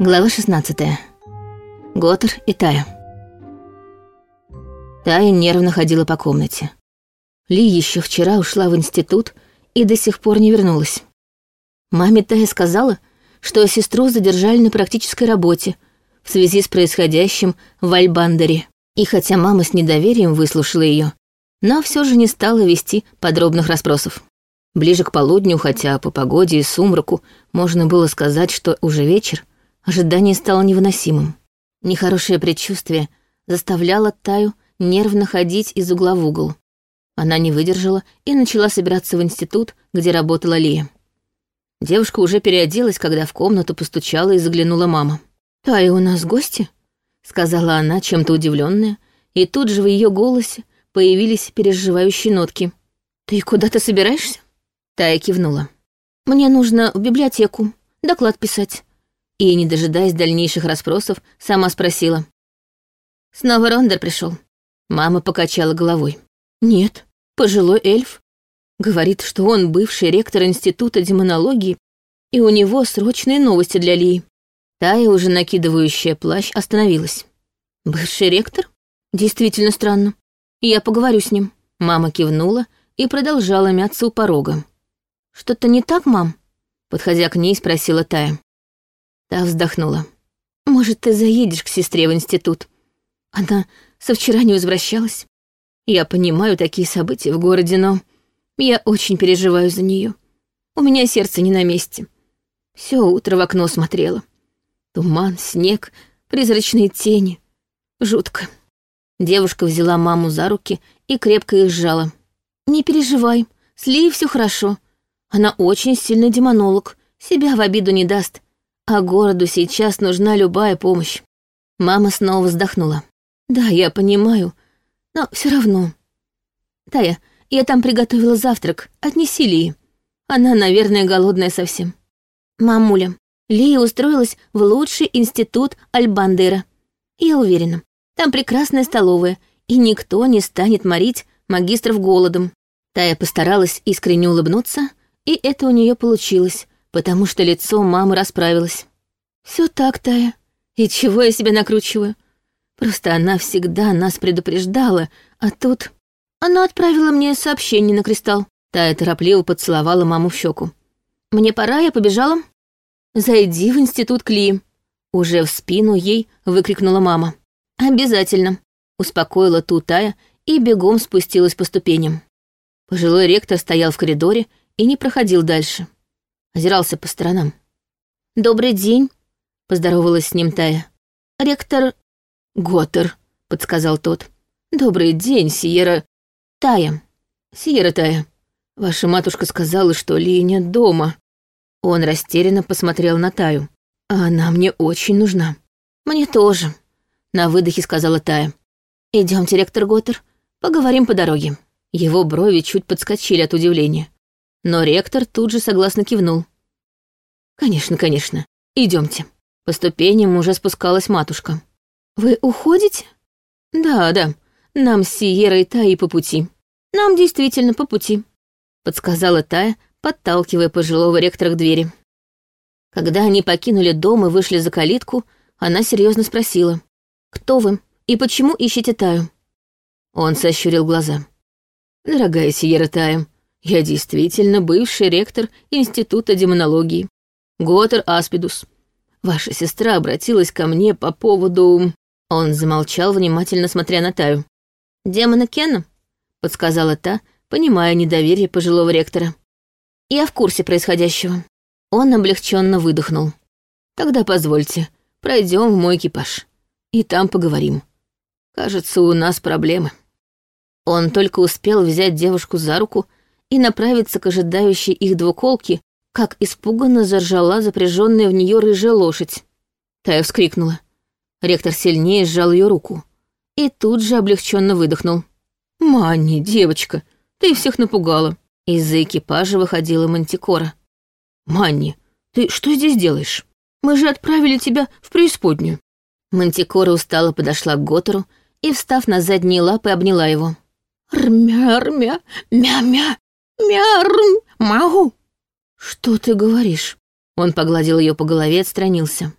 Глава 16. Готер и Тая. Тая нервно ходила по комнате. Ли еще вчера ушла в институт и до сих пор не вернулась. Маме Тая сказала, что сестру задержали на практической работе в связи с происходящим в Альбандере. И хотя мама с недоверием выслушала ее, но все же не стала вести подробных расспросов. Ближе к полудню, хотя по погоде и сумраку можно было сказать, что уже вечер, ожидание стало невыносимым. Нехорошее предчувствие заставляло Таю нервно ходить из угла в угол. Она не выдержала и начала собираться в институт, где работала Лия. Девушка уже переоделась, когда в комнату постучала и заглянула мама. «Тая, у нас гости?» — сказала она, чем-то удивленная, и тут же в ее голосе появились переживающие нотки. «Ты куда-то собираешься?» Тая кивнула. «Мне нужно в библиотеку, доклад писать». И, не дожидаясь дальнейших расспросов, сама спросила. «Снова Рондер пришел. Мама покачала головой. «Нет, пожилой эльф. Говорит, что он бывший ректор Института демонологии, и у него срочные новости для Лии». Тая, уже накидывающая плащ, остановилась. «Бывший ректор? Действительно странно. Я поговорю с ним». Мама кивнула и продолжала мяться у порога. «Что-то не так, мам?» Подходя к ней, спросила Тая. Та вздохнула. «Может, ты заедешь к сестре в институт? Она со вчера не возвращалась. Я понимаю такие события в городе, но я очень переживаю за нее. У меня сердце не на месте. Все утро в окно смотрела. Туман, снег, призрачные тени. Жутко». Девушка взяла маму за руки и крепко их сжала. «Не переживай, с Ли все хорошо. Она очень сильный демонолог, себя в обиду не даст. А городу сейчас нужна любая помощь. Мама снова вздохнула. Да, я понимаю, но все равно. Тая, я там приготовила завтрак, отнеси Лии. Она, наверное, голодная совсем. Мамуля, Лия устроилась в лучший институт Альбандера. Я уверена, там прекрасная столовая, и никто не станет морить магистров голодом. Тая постаралась искренне улыбнуться, и это у нее получилось, потому что лицо мамы расправилось. Все так, Тая. И чего я себя накручиваю? Просто она всегда нас предупреждала, а тут... Она отправила мне сообщение на кристалл. Тая торопливо поцеловала маму в щеку. «Мне пора, я побежала». «Зайди в институт Кли». Уже в спину ей выкрикнула мама. «Обязательно», — успокоила ту Тая и бегом спустилась по ступеням. Пожилой ректор стоял в коридоре и не проходил дальше. Озирался по сторонам. «Добрый день», — поздоровалась с ним Тая. «Ректор...» «Готтер», — подсказал тот. «Добрый день, Сиера...» «Тая». «Сиера Тая. Ваша матушка сказала, что Ли нет дома». Он растерянно посмотрел на Таю. «А она мне очень нужна». «Мне тоже», — на выдохе сказала Тая. Идемте, ректор Готтер, поговорим по дороге». Его брови чуть подскочили от удивления. Но ректор тут же согласно кивнул. «Конечно, конечно. Идемте. По ступеням уже спускалась матушка. «Вы уходите?» «Да, да. Нам с Сиерой Таей по пути. Нам действительно по пути», — подсказала Тая, подталкивая пожилого ректора к двери. Когда они покинули дом и вышли за калитку, она серьезно спросила. «Кто вы и почему ищете Таю?» Он сощурил глаза. «Дорогая Сиера Тая, я действительно бывший ректор Института демонологии. Готер Аспидус. Ваша сестра обратилась ко мне по поводу...» Он замолчал, внимательно смотря на Таю. «Демона Кена?» — подсказала та, понимая недоверие пожилого ректора. «Я в курсе происходящего». Он облегченно выдохнул. «Тогда позвольте, пройдем в мой экипаж. И там поговорим. Кажется, у нас проблемы». Он только успел взять девушку за руку и направиться к ожидающей их двуколке, как испуганно заржала запряженная в нее рыжая лошадь. Тая вскрикнула. Ректор сильнее сжал ее руку и тут же облегченно выдохнул. «Манни, девочка, ты всех напугала». Из-за экипажа выходила Мантикора. «Манни, ты что здесь делаешь? Мы же отправили тебя в преисподнюю». Мантикора устало подошла к Готору и, встав на задние лапы, обняла его. «Рмя-рмя, мя-мя, мя-рм, могу!» «Что ты говоришь?» Он погладил ее по голове и отстранился.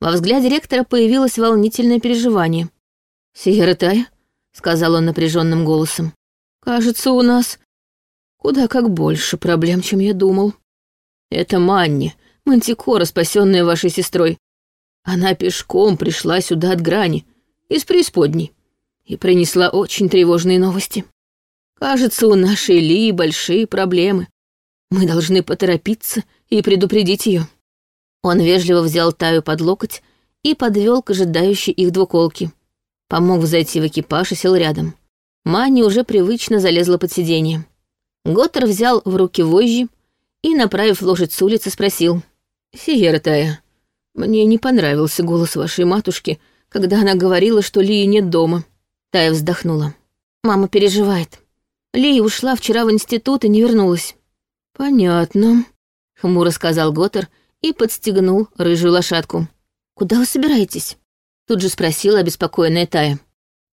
Во взгляде ректора появилось волнительное переживание. «Сиера Тая», — сказал он напряженным голосом, — «кажется, у нас куда как больше проблем, чем я думал. Это Манни, мантикора, спасенная вашей сестрой. Она пешком пришла сюда от грани, из преисподней, и принесла очень тревожные новости. Кажется, у нашей Ли большие проблемы. Мы должны поторопиться и предупредить ее. Он вежливо взял Таю под локоть и подвел к ожидающей их двуколке. Помог зайти в экипаж и сел рядом. Мани уже привычно залезла под сиденье. Готтер взял в руки вожжи и, направив лошадь с улицы, спросил. «Сиера Тая, мне не понравился голос вашей матушки, когда она говорила, что Лии нет дома». Тая вздохнула. «Мама переживает. Лия ушла вчера в институт и не вернулась». «Понятно», — хмуро сказал Готтер и подстегнул рыжую лошадку. «Куда вы собираетесь?» Тут же спросила обеспокоенная Тая.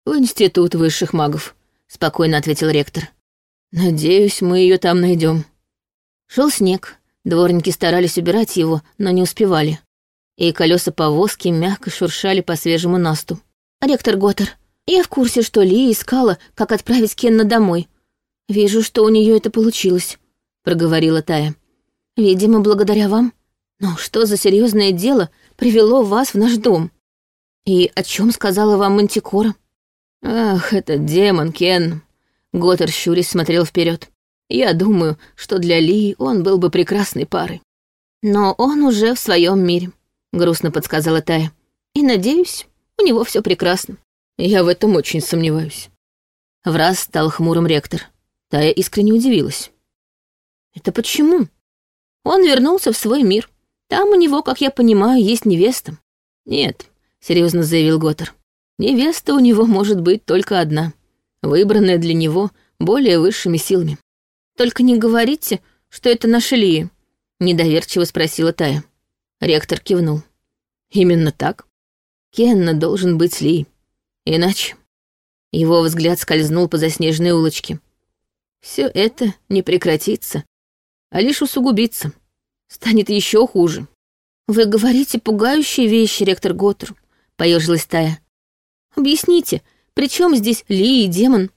«В институт высших магов», — спокойно ответил ректор. «Надеюсь, мы ее там найдем. Шел снег, дворники старались убирать его, но не успевали. И колеса повозки мягко шуршали по свежему насту. «Ректор Готтер, я в курсе, что Ли искала, как отправить Кенна домой. Вижу, что у нее это получилось», — проговорила Тая. «Видимо, благодаря вам. Но что за серьезное дело привело вас в наш дом? И о чем сказала вам Мантикора?» «Ах, этот демон, Кен!» Готтер щурясь смотрел вперед. «Я думаю, что для Ли он был бы прекрасной парой». «Но он уже в своем мире», — грустно подсказала Тая. «И надеюсь, у него все прекрасно». «Я в этом очень сомневаюсь». В раз стал хмурым ректор. Тая искренне удивилась. «Это почему?» Он вернулся в свой мир. Там у него, как я понимаю, есть невеста. Нет, серьезно заявил Готтер. Невеста у него может быть только одна, выбранная для него более высшими силами. Только не говорите, что это наша Лия, недоверчиво спросила Тая. Ректор кивнул. Именно так. Кенна должен быть Ли. Иначе. Его взгляд скользнул по заснеженной улочке. Все это не прекратится, а лишь усугубится станет еще хуже. Вы говорите пугающие вещи, ректор Готтер, поежилась Тая. Объясните, при чем здесь Ли и демон?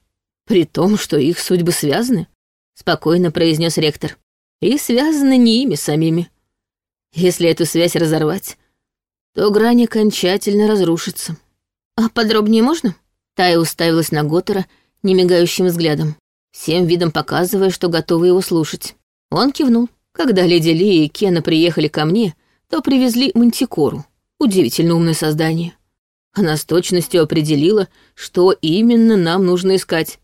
При том, что их судьбы связаны, спокойно произнес ректор. И связаны не ими самими. Если эту связь разорвать, то грань окончательно разрушится. А подробнее можно? Тая уставилась на Готтера немигающим взглядом, всем видом показывая, что готова его слушать. Он кивнул. Когда леди Ли и Кена приехали ко мне, то привезли мантикору. Удивительно умное создание. Она с точностью определила, что именно нам нужно искать.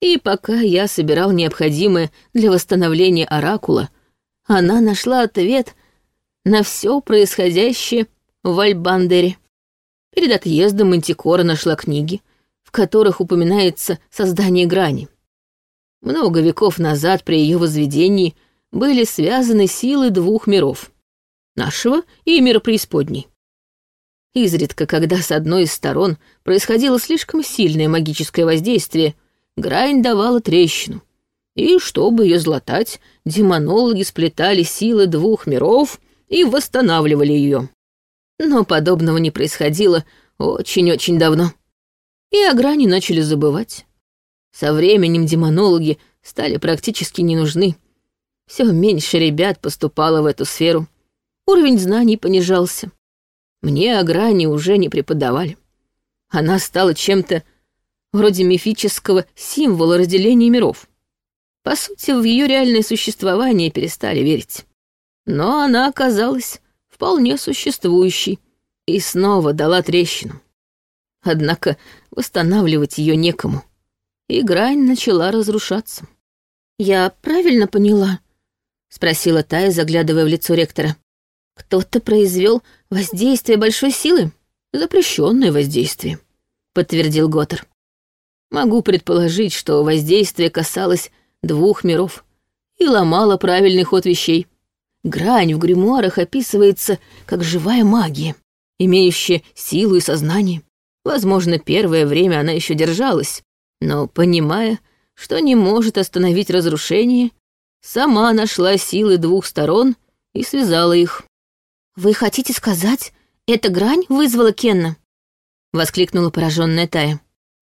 И пока я собирал необходимое для восстановления оракула, она нашла ответ на все происходящее в Альбандере. Перед отъездом Мантикора нашла книги, в которых упоминается создание грани. Много веков назад при ее возведении – были связаны силы двух миров — нашего и мира преисподней. Изредка, когда с одной из сторон происходило слишком сильное магическое воздействие, грань давала трещину. И чтобы ее златать, демонологи сплетали силы двух миров и восстанавливали ее. Но подобного не происходило очень-очень давно. И о грани начали забывать. Со временем демонологи стали практически не нужны — все меньше ребят поступало в эту сферу. Уровень знаний понижался. Мне о грани уже не преподавали. Она стала чем-то вроде мифического символа разделения миров. По сути, в ее реальное существование перестали верить. Но она оказалась вполне существующей и снова дала трещину. Однако восстанавливать ее некому, и грань начала разрушаться. «Я правильно поняла?» — спросила Тая, заглядывая в лицо ректора. «Кто-то произвел воздействие большой силы?» «Запрещенное воздействие», — подтвердил Готтер. «Могу предположить, что воздействие касалось двух миров и ломало правильный ход вещей. Грань в гримуарах описывается как живая магия, имеющая силу и сознание. Возможно, первое время она еще держалась, но, понимая, что не может остановить разрушение, Сама нашла силы двух сторон и связала их. «Вы хотите сказать, «Эта грань вызвала Кенна?» — воскликнула пораженная Тая.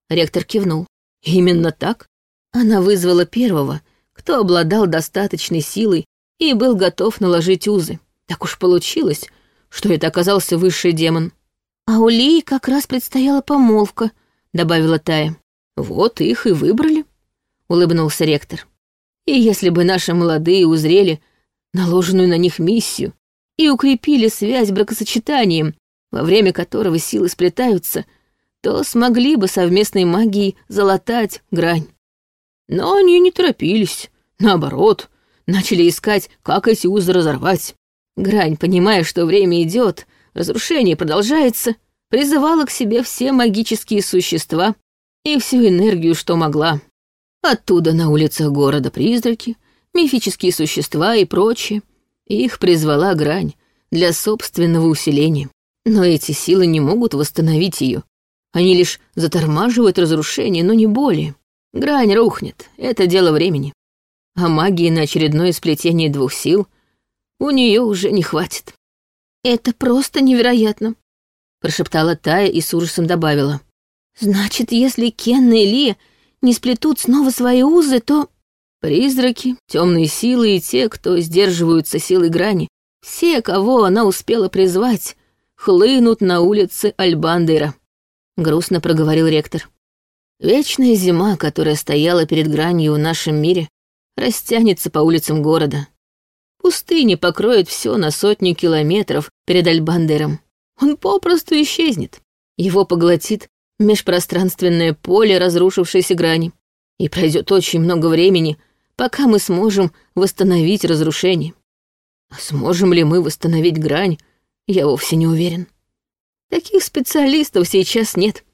Ректор кивнул. «Именно так. Она вызвала первого, кто обладал достаточной силой и был готов наложить узы. Так уж получилось, что это оказался высший демон. «А у Лии как раз предстояла помолвка», — добавила Тая. «Вот их и выбрали», — улыбнулся ректор. «И если бы наши молодые узрели наложенную на них миссию и укрепили связь бракосочетанием, во время которого силы сплетаются, то смогли бы совместной магией залатать грань. Но они не торопились, наоборот, начали искать, как эти узы разорвать. Грань, понимая, что время идет, разрушение продолжается, призывала к себе все магические существа и всю энергию, что могла. Оттуда на улицах города призраки, мифические существа и прочее. Их призвала грань для собственного усиления. Но эти силы не могут восстановить ее. Они лишь затормаживают разрушение, но не более. Грань рухнет, это дело времени. А магии на очередное сплетение двух сил у нее уже не хватит. «Это просто невероятно», — прошептала Тая и с ужасом добавила. «Значит, если Кенна и Ли не сплетут снова свои узы, то...» Призраки, темные силы и те, кто сдерживаются силой грани, все, кого она успела призвать, хлынут на улицы Альбандера. Грустно проговорил ректор. Вечная зима, которая стояла перед гранью в нашем мире, растянется по улицам города. Пустыня покроет все на сотню километров перед Альбандером. Он попросту исчезнет. Его поглотит межпространственное поле разрушившейся грани. И пройдет очень много времени, пока мы сможем восстановить разрушение. А сможем ли мы восстановить грань, я вовсе не уверен. Таких специалистов сейчас нет.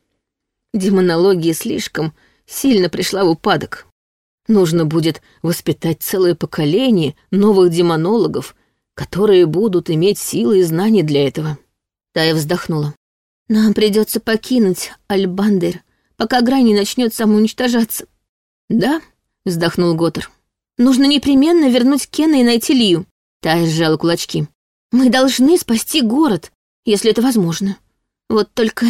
Демонология слишком сильно пришла в упадок. Нужно будет воспитать целое поколение новых демонологов, которые будут иметь силы и знания для этого. Тая вздохнула. Нам придется покинуть Альбандер, пока грань не начнет самоуничтожаться. Да, вздохнул Готтер. Нужно непременно вернуть Кена и найти Лию. Тая сжала кулачки. Мы должны спасти город, если это возможно. Вот только...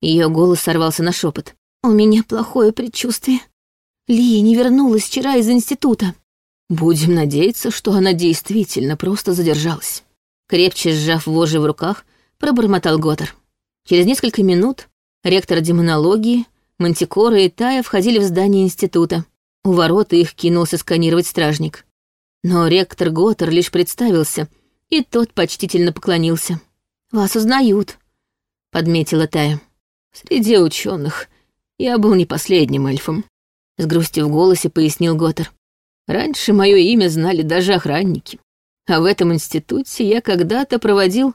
Ее голос сорвался на шепот. У меня плохое предчувствие. Лия не вернулась вчера из института. Будем надеяться, что она действительно просто задержалась. Крепче сжав вожжи в руках, пробормотал Готтер. Через несколько минут ректор демонологии, Мантикора и Тая входили в здание института. У ворот их кинулся сканировать стражник. Но ректор Готтер лишь представился, и тот почтительно поклонился. «Вас узнают», — подметила Тая. «Среди ученых я был не последним эльфом», — с грустью в голосе пояснил Готтер. «Раньше мое имя знали даже охранники. А в этом институте я когда-то проводил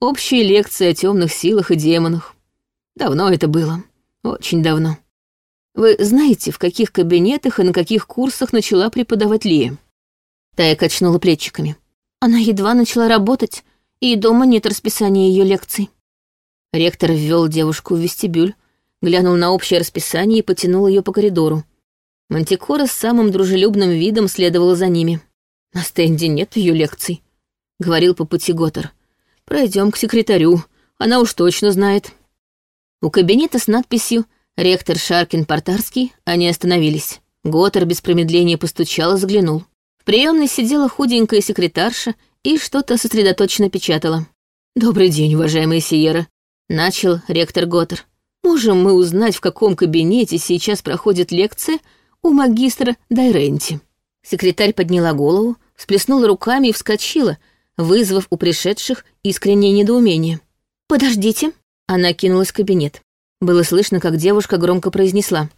общие лекции о темных силах и демонах. Давно это было, очень давно. Вы знаете, в каких кабинетах и на каких курсах начала преподавать Лия?» Тая качнула плечиками. Она едва начала работать, и дома нет расписания ее лекций. Ректор ввел девушку в вестибюль, глянул на общее расписание и потянул ее по коридору. Мантикора с самым дружелюбным видом следовала за ними. «На стенде нет ее лекций», — говорил по пути Готтер. «Пройдем к секретарю, она уж точно знает». У кабинета с надписью «Ректор Шаркин Портарский» они остановились. Готтер без промедления постучал и заглянул. В приемной сидела худенькая секретарша и что-то сосредоточенно печатала. «Добрый день, уважаемая Сиера», — начал ректор Готтер. «Можем мы узнать, в каком кабинете сейчас проходит лекция у магистра Дайренти?» Секретарь подняла голову, всплеснула руками и вскочила, вызвав у пришедших искреннее недоумение. «Подождите», — она кинулась в кабинет. Было слышно, как девушка громко произнесла.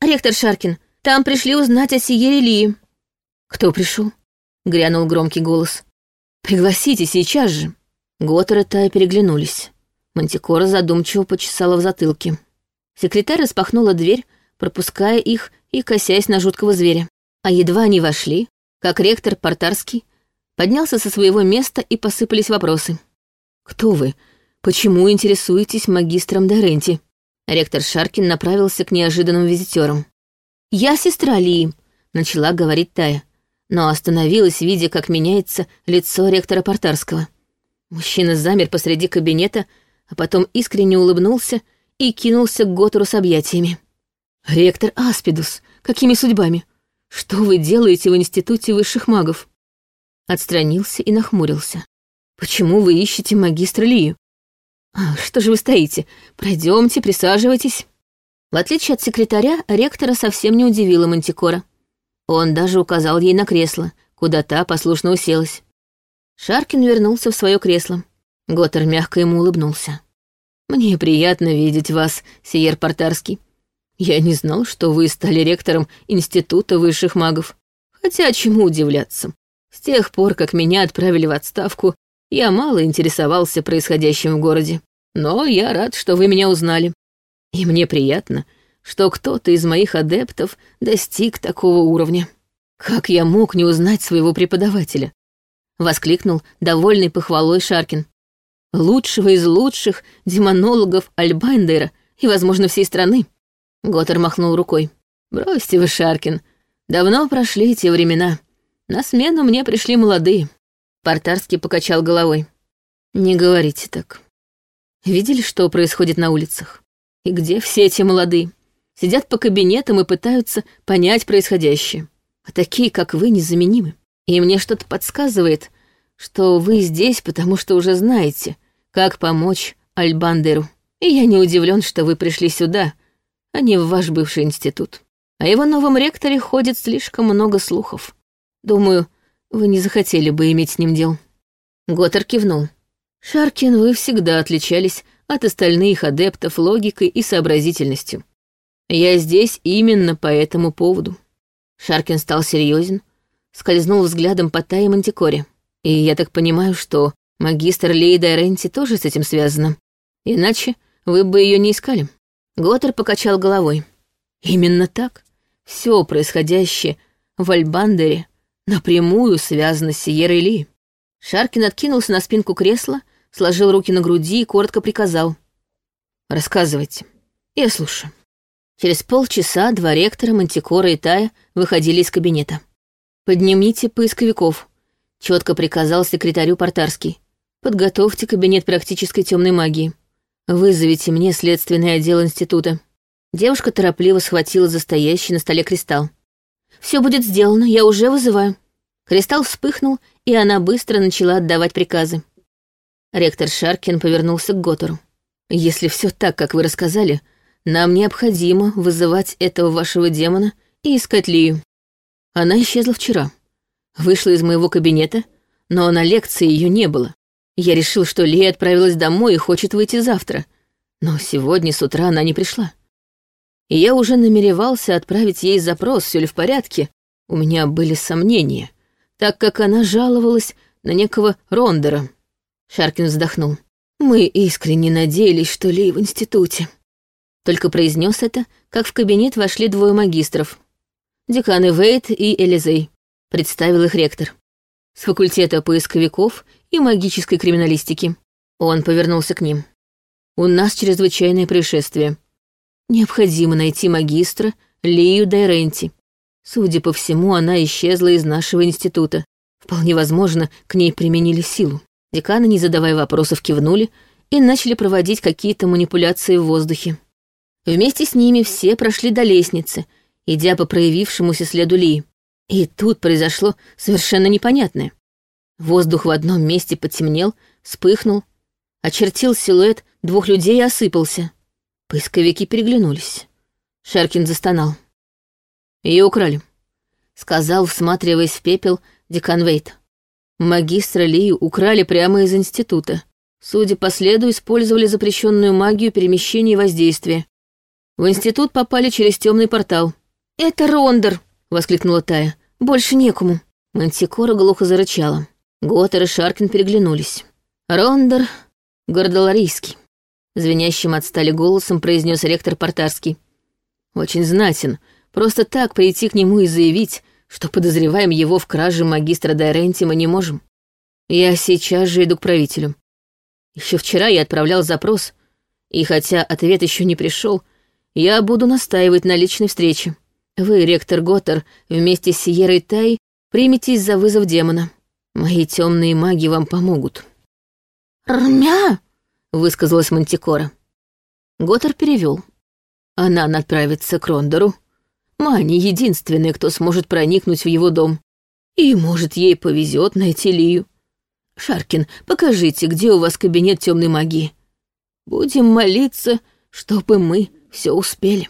«Ректор Шаркин, там пришли узнать о Сиере Лии». «Кто пришел?» — грянул громкий голос. «Пригласите сейчас же!» Готтер и Тая переглянулись. Мантикора задумчиво почесала в затылке. Секретарь распахнула дверь, пропуская их и косясь на жуткого зверя. А едва они вошли, как ректор Портарский поднялся со своего места и посыпались вопросы. «Кто вы? Почему интересуетесь магистром Доренти?» Ректор Шаркин направился к неожиданным визитерам. «Я сестра Лии», — начала говорить Тая но остановилась, видя, как меняется лицо ректора Портарского. Мужчина замер посреди кабинета, а потом искренне улыбнулся и кинулся к Готору с объятиями. «Ректор Аспидус, какими судьбами? Что вы делаете в Институте высших магов?» Отстранился и нахмурился. «Почему вы ищете магистра Лию?» «А, что же вы стоите? Пройдемте, присаживайтесь». В отличие от секретаря, ректора совсем не удивила Мантикора. Он даже указал ей на кресло, куда та послушно уселась. Шаркин вернулся в свое кресло. Готтер мягко ему улыбнулся. «Мне приятно видеть вас, Сиер Портарский. Я не знал, что вы стали ректором Института высших магов. Хотя чему удивляться. С тех пор, как меня отправили в отставку, я мало интересовался происходящим в городе. Но я рад, что вы меня узнали. И мне приятно, что кто-то из моих адептов достиг такого уровня. Как я мог не узнать своего преподавателя? Воскликнул довольный похвалой Шаркин. Лучшего из лучших демонологов Альбайндера и, возможно, всей страны. Готтер махнул рукой. «Бросьте вы, Шаркин. Давно прошли те времена. На смену мне пришли молодые». Портарский покачал головой. «Не говорите так. Видели, что происходит на улицах? И где все эти молодые? Сидят по кабинетам и пытаются понять происходящее. А такие, как вы, незаменимы. И мне что-то подсказывает, что вы здесь, потому что уже знаете, как помочь Альбандеру. И я не удивлен, что вы пришли сюда, а не в ваш бывший институт. О его новом ректоре ходит слишком много слухов. Думаю, вы не захотели бы иметь с ним дел. Готтер кивнул. Шаркин, вы всегда отличались от остальных адептов логикой и сообразительностью. Я здесь именно по этому поводу. Шаркин стал серьезен, скользнул взглядом по Тае Мантикоре. И я так понимаю, что магистр Лейда Ренти тоже с этим связана. Иначе вы бы ее не искали. Готтер покачал головой. Именно так. Все происходящее в Альбандере напрямую связано с Сиерой Ли. Шаркин откинулся на спинку кресла, сложил руки на груди и коротко приказал. «Рассказывайте. Я слушаю». Через полчаса два ректора, Мантикора и Тая выходили из кабинета. «Поднимите поисковиков», — четко приказал секретарю Портарский. «Подготовьте кабинет практической темной магии. «Вызовите мне следственный отдел института». Девушка торопливо схватила за на столе кристалл. «Все будет сделано, я уже вызываю». Кристалл вспыхнул, и она быстро начала отдавать приказы. Ректор Шаркин повернулся к Готору. «Если все так, как вы рассказали, нам необходимо вызывать этого вашего демона и искать Лию. Она исчезла вчера. Вышла из моего кабинета, но на лекции ее не было. Я решил, что Лия отправилась домой и хочет выйти завтра. Но сегодня с утра она не пришла. И я уже намеревался отправить ей запрос, все ли в порядке. У меня были сомнения, так как она жаловалась на некого Рондера. Шаркин вздохнул. Мы искренне надеялись, что Лия в институте. Только произнес это, как в кабинет вошли двое магистров. Деканы Вейт и Элизей. Представил их ректор. С факультета поисковиков и магической криминалистики. Он повернулся к ним. «У нас чрезвычайное происшествие. Необходимо найти магистра Лию Дайренти. Судя по всему, она исчезла из нашего института. Вполне возможно, к ней применили силу». Деканы, не задавая вопросов, кивнули и начали проводить какие-то манипуляции в воздухе. Вместе с ними все прошли до лестницы, идя по проявившемуся следу Лии. И тут произошло совершенно непонятное. Воздух в одном месте потемнел, вспыхнул, очертил силуэт двух людей и осыпался. Поисковики переглянулись. Шаркин застонал. Ее украли, сказал, всматриваясь в пепел, декан Вейт. Магистра Лию украли прямо из института. Судя по следу, использовали запрещенную магию перемещения и воздействия. В институт попали через темный портал. «Это Рондер!» — воскликнула Тая. «Больше некому». Мантикора глухо зарычала. Готтер и Шаркин переглянулись. «Рондер Гордоларийский», — звенящим от стали голосом произнес ректор Портарский. «Очень знатен. Просто так прийти к нему и заявить, что подозреваем его в краже магистра Дайренти мы не можем. Я сейчас же иду к правителю. Еще вчера я отправлял запрос, и хотя ответ еще не пришел, я буду настаивать на личной встрече. Вы, ректор Готтер, вместе с Сиерой Тай приметесь за вызов демона». Мои темные маги вам помогут. «Рмя!» — высказалась Мантикора. Готор перевел. Она отправится к Рондору. Мани единственная, кто сможет проникнуть в его дом. И, может, ей повезет найти Лию. Шаркин, покажите, где у вас кабинет темной магии. Будем молиться, чтобы мы все успели.